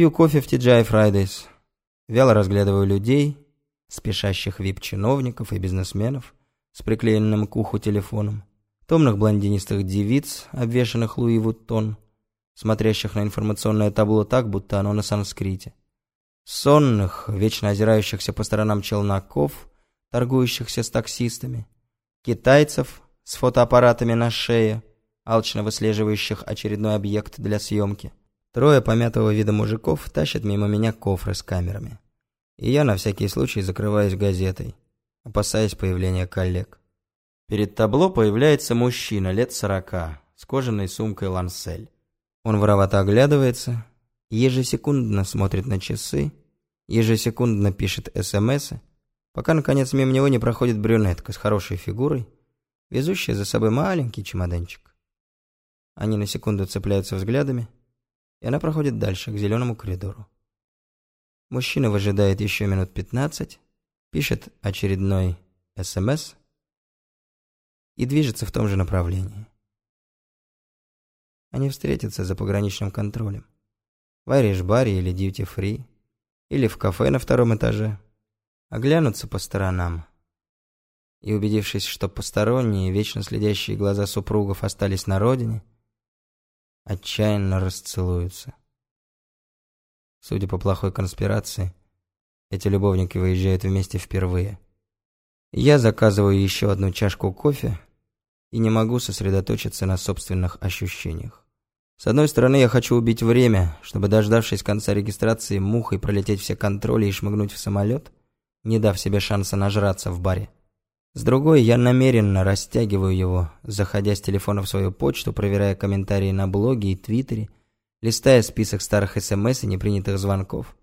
Пью кофе в TGI Fridays. Вяло разглядываю людей, спешащих вип-чиновников и бизнесменов с приклеенным к уху телефоном, томных блондинистых девиц, обвешанных Луи Вуттон, смотрящих на информационное табло так, будто оно на санскрите, сонных, вечно озирающихся по сторонам челноков, торгующихся с таксистами, китайцев с фотоаппаратами на шее, алчно выслеживающих очередной объект для съемки. Трое помятого вида мужиков тащат мимо меня кофры с камерами. И я на всякий случай закрываюсь газетой, опасаясь появления коллег. Перед табло появляется мужчина лет сорока с кожаной сумкой лансель. Он воровато оглядывается, ежесекундно смотрит на часы, ежесекундно пишет СМСы, пока, наконец, мимо него не проходит брюнетка с хорошей фигурой, везущая за собой маленький чемоданчик. Они на секунду цепляются взглядами, и она проходит дальше, к зеленому коридору. Мужчина выжидает еще минут пятнадцать, пишет очередной СМС и движется в том же направлении. Они встретятся за пограничным контролем. В Айриш-баре или дьюти-фри, или в кафе на втором этаже. Оглянутся по сторонам. И убедившись, что посторонние, вечно следящие глаза супругов остались на родине, отчаянно расцелуются. Судя по плохой конспирации, эти любовники выезжают вместе впервые. Я заказываю еще одну чашку кофе и не могу сосредоточиться на собственных ощущениях. С одной стороны, я хочу убить время, чтобы, дождавшись конца регистрации, мухой пролететь все контроли и шмыгнуть в самолет, не дав себе шанса нажраться в баре. С другой, я намеренно растягиваю его, заходя с телефона в свою почту, проверяя комментарии на блоге и твиттере, листая список старых СМС и непринятых звонков.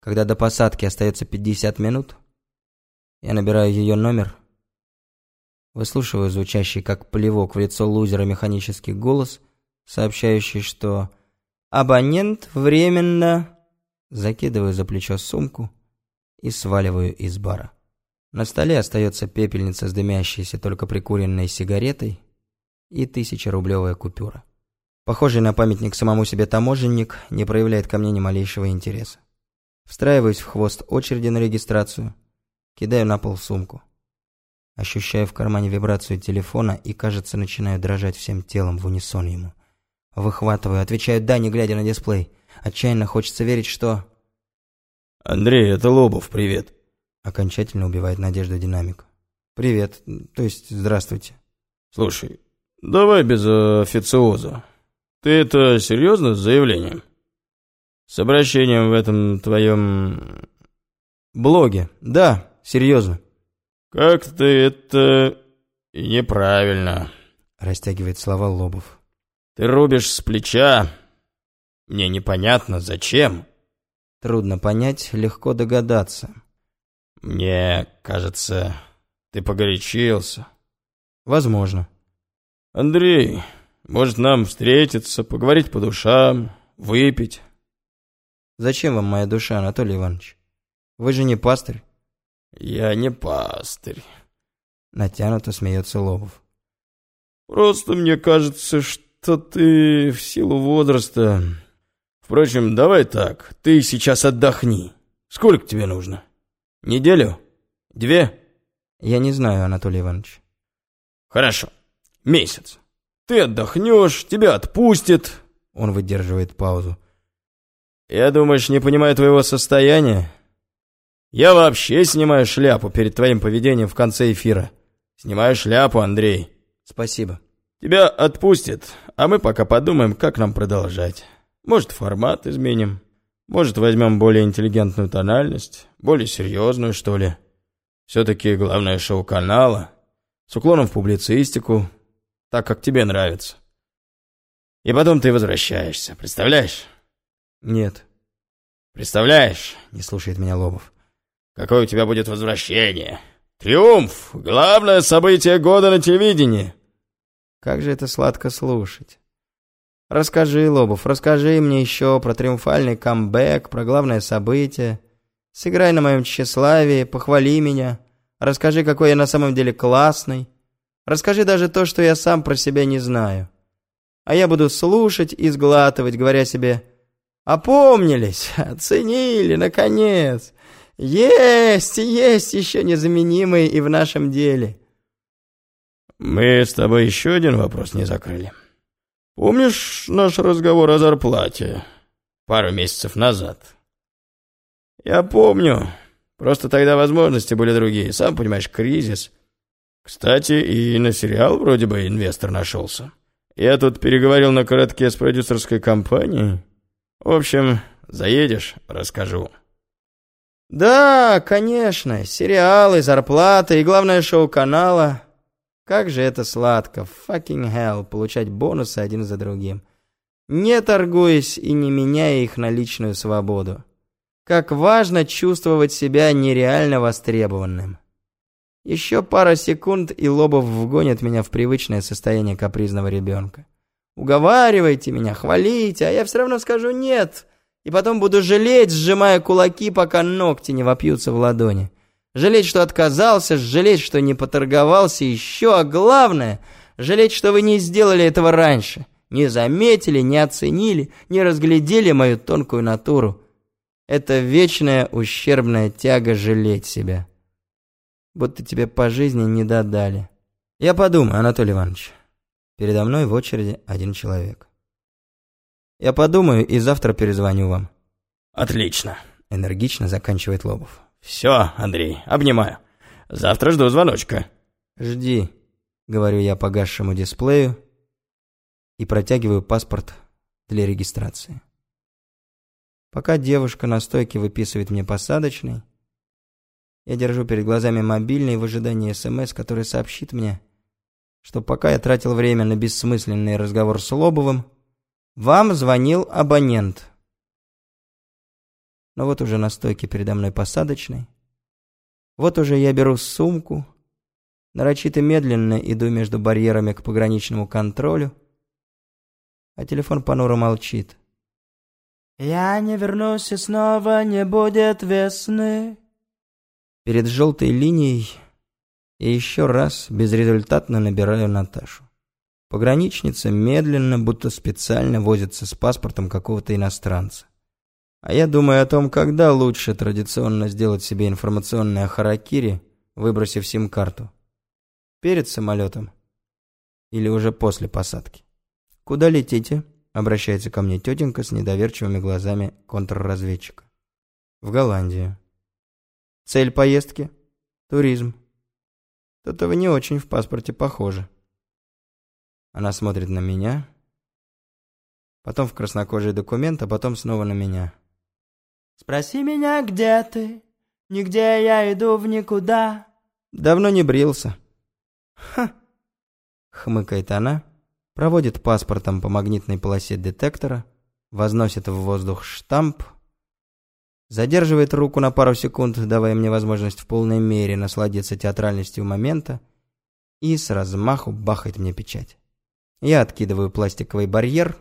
Когда до посадки остается 50 минут, я набираю ее номер, выслушиваю звучащий как плевок в лицо лузера механический голос, сообщающий, что «абонент временно...» Закидываю за плечо сумку и сваливаю из бара. На столе остается пепельница с дымящейся только прикуренной сигаретой и тысячерублевая купюра. Похожий на памятник самому себе таможенник не проявляет ко мне ни малейшего интереса. Встраиваюсь в хвост очереди на регистрацию, кидаю на пол сумку. Ощущаю в кармане вибрацию телефона и, кажется, начинаю дрожать всем телом в унисон ему. Выхватываю, отвечаю «да», не глядя на дисплей. Отчаянно хочется верить, что... «Андрей, это Лобов, привет». Окончательно убивает надежду динамик. «Привет, то есть здравствуйте». «Слушай, давай без официоза. Ты это серьезно с заявлением? С обращением в этом твоем... блоге? Да, серьезно». «Как-то это неправильно», — растягивает слова Лобов. «Ты рубишь с плеча. Мне непонятно, зачем». Трудно понять, легко догадаться. «Мне кажется, ты погорячился». «Возможно». «Андрей, может, нам встретиться, поговорить по душам, выпить?» «Зачем вам моя душа, Анатолий Иванович? Вы же не пастырь». «Я не пастырь», — натянуто смеется Лобов. «Просто мне кажется, что ты в силу возраста... Впрочем, давай так, ты сейчас отдохни. Сколько тебе нужно?» Неделю? Две? Я не знаю, Анатолий Иванович. Хорошо. Месяц. Ты отдохнешь, тебя отпустят. Он выдерживает паузу. Я, думаешь, не понимаю твоего состояния? Я вообще снимаю шляпу перед твоим поведением в конце эфира. Снимаю шляпу, Андрей. Спасибо. Тебя отпустят, а мы пока подумаем, как нам продолжать. Может, формат изменим. Может, возьмем более интеллигентную тональность, более серьезную, что ли. Все-таки главное шоу канала, с уклоном в публицистику, так, как тебе нравится. И потом ты возвращаешься, представляешь? Нет. Представляешь? Не слушает меня Лобов. Какое у тебя будет возвращение? Триумф! Главное событие года на телевидении. Как же это сладко слушать. Расскажи, Лобов, расскажи мне еще про триумфальный камбэк, про главное событие. Сыграй на моем тщеславии, похвали меня. Расскажи, какой я на самом деле классный. Расскажи даже то, что я сам про себя не знаю. А я буду слушать и сглатывать, говоря себе Опомнились, оценили, наконец. Есть, есть еще незаменимые и в нашем деле. Мы с тобой еще один вопрос не закрыли. Помнишь наш разговор о зарплате пару месяцев назад? Я помню. Просто тогда возможности были другие. Сам понимаешь, кризис. Кстати, и на сериал вроде бы инвестор нашелся. Я тут переговорил на коротке с продюсерской компанией. В общем, заедешь, расскажу. Да, конечно, сериалы, зарплаты и главное шоу канала. Как же это сладко, fucking hell, получать бонусы один за другим. Не торгуясь и не меняя их на личную свободу. Как важно чувствовать себя нереально востребованным. Еще пара секунд, и Лобов вгонит меня в привычное состояние капризного ребенка. Уговаривайте меня, хвалите, а я все равно скажу «нет». И потом буду жалеть, сжимая кулаки, пока ногти не вопьются в ладони. Жалеть, что отказался, жалеть, что не поторговался еще, а главное, жалеть, что вы не сделали этого раньше. Не заметили, не оценили, не разглядели мою тонкую натуру. Это вечная ущербная тяга жалеть себя. Будто тебе по жизни не додали. Я подумаю, Анатолий Иванович. Передо мной в очереди один человек. Я подумаю и завтра перезвоню вам. Отлично. Энергично заканчивает Лобов. Все, Андрей, обнимаю. Завтра жду звоночка. Жди, говорю я погасшему дисплею и протягиваю паспорт для регистрации. Пока девушка на стойке выписывает мне посадочный, я держу перед глазами мобильный в ожидании СМС, который сообщит мне, что пока я тратил время на бессмысленный разговор с Лобовым, вам звонил абонент. Но вот уже на стойке передо мной посадочной. Вот уже я беру сумку, нарочито медленно иду между барьерами к пограничному контролю, а телефон понуро молчит. «Я не вернусь, и снова не будет весны». Перед желтой линией и еще раз безрезультатно набираю Наташу. Пограничница медленно, будто специально возится с паспортом какого-то иностранца. А я думаю о том, когда лучше традиционно сделать себе информационное харакири, выбросив сим-карту. Перед самолетом или уже после посадки. «Куда летите?» — обращается ко мне тетенька с недоверчивыми глазами контрразведчика. «В Голландию». «Цель поездки?» «Туризм». То-то вы не очень в паспорте похожи. Она смотрит на меня, потом в краснокожий документ, а потом снова на меня. «Спроси меня, где ты? Нигде я иду в никуда». «Давно не брился». «Ха!» — хмыкает она, проводит паспортом по магнитной полосе детектора, возносит в воздух штамп, задерживает руку на пару секунд, давая мне возможность в полной мере насладиться театральностью момента, и с размаху бахает мне печать. Я откидываю пластиковый барьер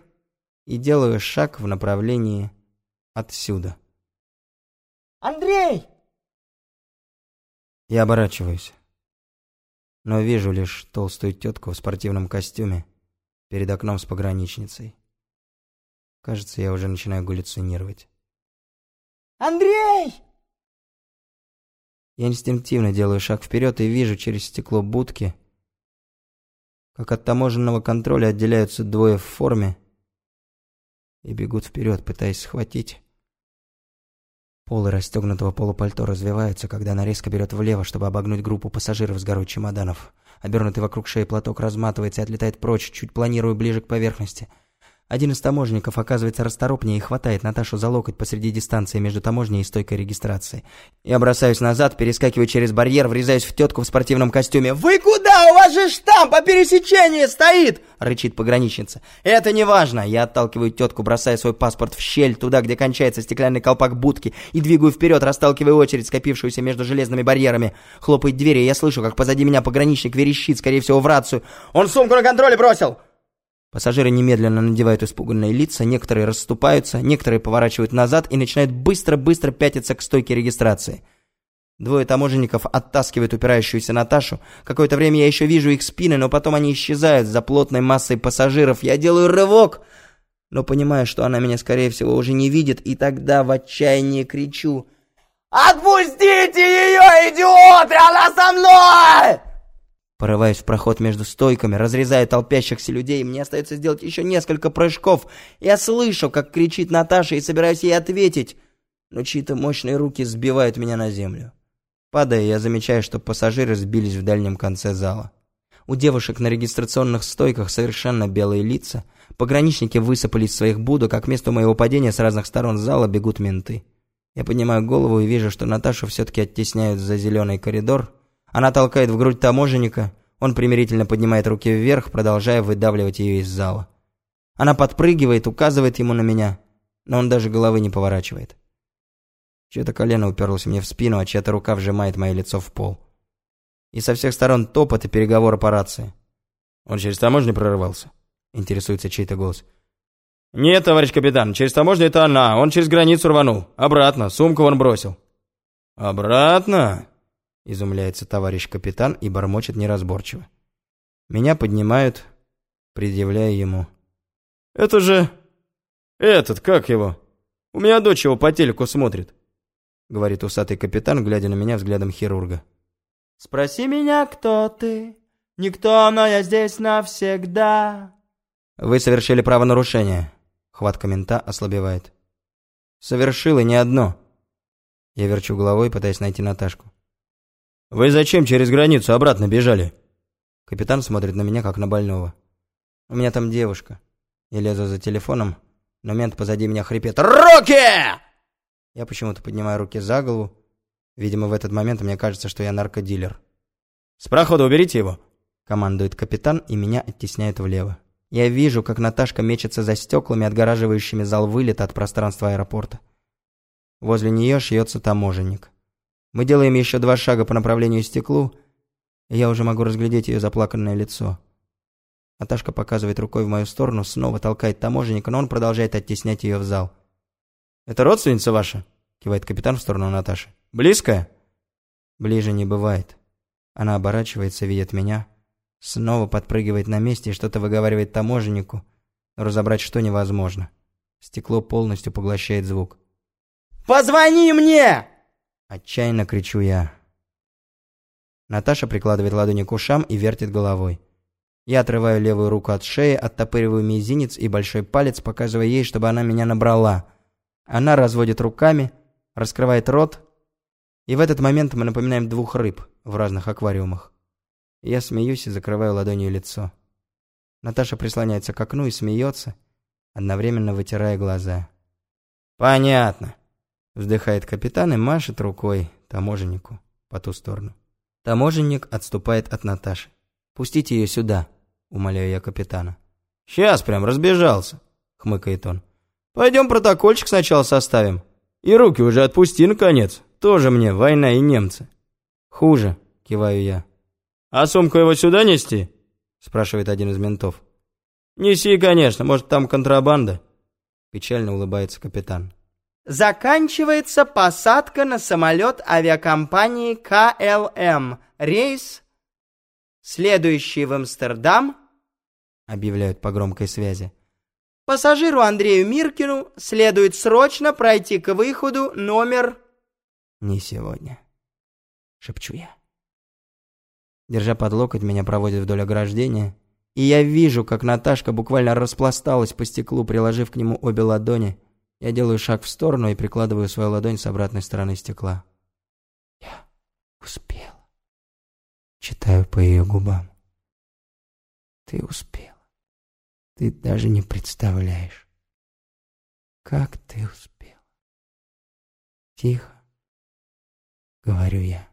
и делаю шаг в направлении отсюда. «Андрей!» Я оборачиваюсь, но вижу лишь толстую тетку в спортивном костюме перед окном с пограничницей. Кажется, я уже начинаю галлюцинировать. Андрей!» Я инстинктивно делаю шаг вперед и вижу через стекло будки, как от таможенного контроля отделяются двое в форме и бегут вперед, пытаясь схватить. Полы расстегнутого полупальто развиваются, когда она резко берет влево, чтобы обогнуть группу пассажиров с горой чемоданов. Обернутый вокруг шеи платок разматывается и отлетает прочь, чуть планируя ближе к поверхности — один из таможенников оказывается расторопнее и хватает Наташу за локоть посреди дистанции между таможней и стойкой регистрации. Я бросаюсь назад, перескакиваю через барьер, врезаюсь в тетку в спортивном костюме. «Вы куда? Же штамп по пересечении стоит!» — рычит пограничница. «Это не важно!» Я отталкиваю тетку, бросая свой паспорт в щель, туда, где кончается стеклянный колпак будки, и двигаю вперед, расталкивая очередь, скопившуюся между железными барьерами. Хлопает дверь, и я слышу, как позади меня пограничник верещит, скорее всего, в рацию. «Он сумку на контроле бросил!» Пассажиры немедленно надевают испуганные лица, некоторые расступаются, некоторые поворачивают назад и начинают быстро-быстро пятиться к стойке регистрации. Двое таможенников оттаскивают упирающуюся Наташу. Какое-то время я еще вижу их спины, но потом они исчезают за плотной массой пассажиров. Я делаю рывок, но понимаю, что она меня, скорее всего, уже не видит, и тогда в отчаянии кричу «Отпустите ее, идиоты! Она со мной!» Порываюсь в проход между стойками, разрезаю толпящихся людей, мне остается сделать еще несколько прыжков. Я слышу, как кричит Наташа, и собираюсь ей ответить, но чьи-то мощные руки сбивают меня на землю. Падая, я замечаю, что пассажиры сбились в дальнем конце зала. У девушек на регистрационных стойках совершенно белые лица. Пограничники высыпались из своих будок, а к месту моего падения с разных сторон зала бегут менты. Я поднимаю голову и вижу, что Наташу все-таки оттесняют за зеленый коридор, она толкает в грудь таможенника, он примирительно поднимает руки вверх, продолжая выдавливать ее из зала. Она подпрыгивает, указывает ему на меня, но он даже головы не поворачивает. Чье-то колено уперлось мне в спину, а чья-то рука вжимает мое лицо в пол. И со всех сторон топот и переговоры по рации. «Он через таможню прорывался?» — интересуется чей-то голос. «Нет, товарищ капитан, через таможню это она. Он через границу рванул. Обратно, сумку он бросил». «Обратно?» Изумляется товарищ капитан и бормочет неразборчиво. Меня поднимают, предъявляя ему. «Это же... этот, как его? У меня дочь его по телеку смотрит», — говорит усатый капитан, глядя на меня взглядом хирурга. «Спроси меня, кто ты? Никто, но я здесь навсегда». «Вы совершили правонарушение». Хватка мента ослабевает. «Совершил и не одно». Я верчу головой, пытаясь найти Наташку. «Вы зачем через границу обратно бежали?» Капитан смотрит на меня, как на больного. «У меня там девушка». Я лезу за телефоном, но мент позади меня хрипит «Руки!» Я почему-то поднимаю руки за голову. Видимо, в этот момент мне кажется, что я наркодилер. «С прохода уберите его!» Командует капитан, и меня оттесняют влево. Я вижу, как Наташка мечется за стеклами, отгораживающими зал вылета от пространства аэропорта. Возле нее шьется таможенник. Мы делаем еще два шага по направлению к стеклу, и я уже могу разглядеть ее заплаканное лицо. Наташка показывает рукой в мою сторону, снова толкает таможенника, но он продолжает оттеснять ее в зал. «Это родственница ваша?» – кивает капитан в сторону Наташи. «Близкая?» Ближе не бывает. Она оборачивается, видит меня, снова подпрыгивает на месте и что-то выговаривает таможеннику, но разобрать что невозможно. Стекло полностью поглощает звук. «Позвони мне!» Отчаянно кричу я. Наташа прикладывает ладони к ушам и вертит головой. Я отрываю левую руку от шеи, оттопыриваю мизинец и большой палец, показывая ей, чтобы она меня набрала. Она разводит руками, раскрывает рот, и в этот момент мы напоминаем двух рыб в разных аквариумах. Я смеюсь и закрываю ладонью лицо. Наташа прислоняется к окну и смеется, одновременно вытирая глаза. «Понятно. Вздыхает капитан и машет рукой таможеннику по ту сторону. Таможенник отступает от Наташи. «Пустите ее сюда», — умоляю я капитана. «Сейчас прям разбежался», — хмыкает он. «Пойдем протокольчик сначала составим. И руки уже отпусти, наконец. Тоже мне война и немцы». «Хуже», — киваю я. «А сумку его сюда нести?» — спрашивает один из ментов. «Неси, конечно, может, там контрабанда?» Печально улыбается капитан. Заканчивается посадка на самолет авиакомпании КЛМ. Рейс, следующий в Амстердам, объявляют по громкой связи. Пассажиру Андрею Миркину следует срочно пройти к выходу номер... Не сегодня, шепчу я. Держа под локоть, меня проводят вдоль ограждения, и я вижу, как Наташка буквально распласталась по стеклу, приложив к нему обе ладони, я делаю шаг в сторону и прикладываю свою ладонь с обратной стороны стекла. Я успел. Читаю по ее губам. Ты успел. Ты даже не представляешь, как ты успел. Тихо, говорю я.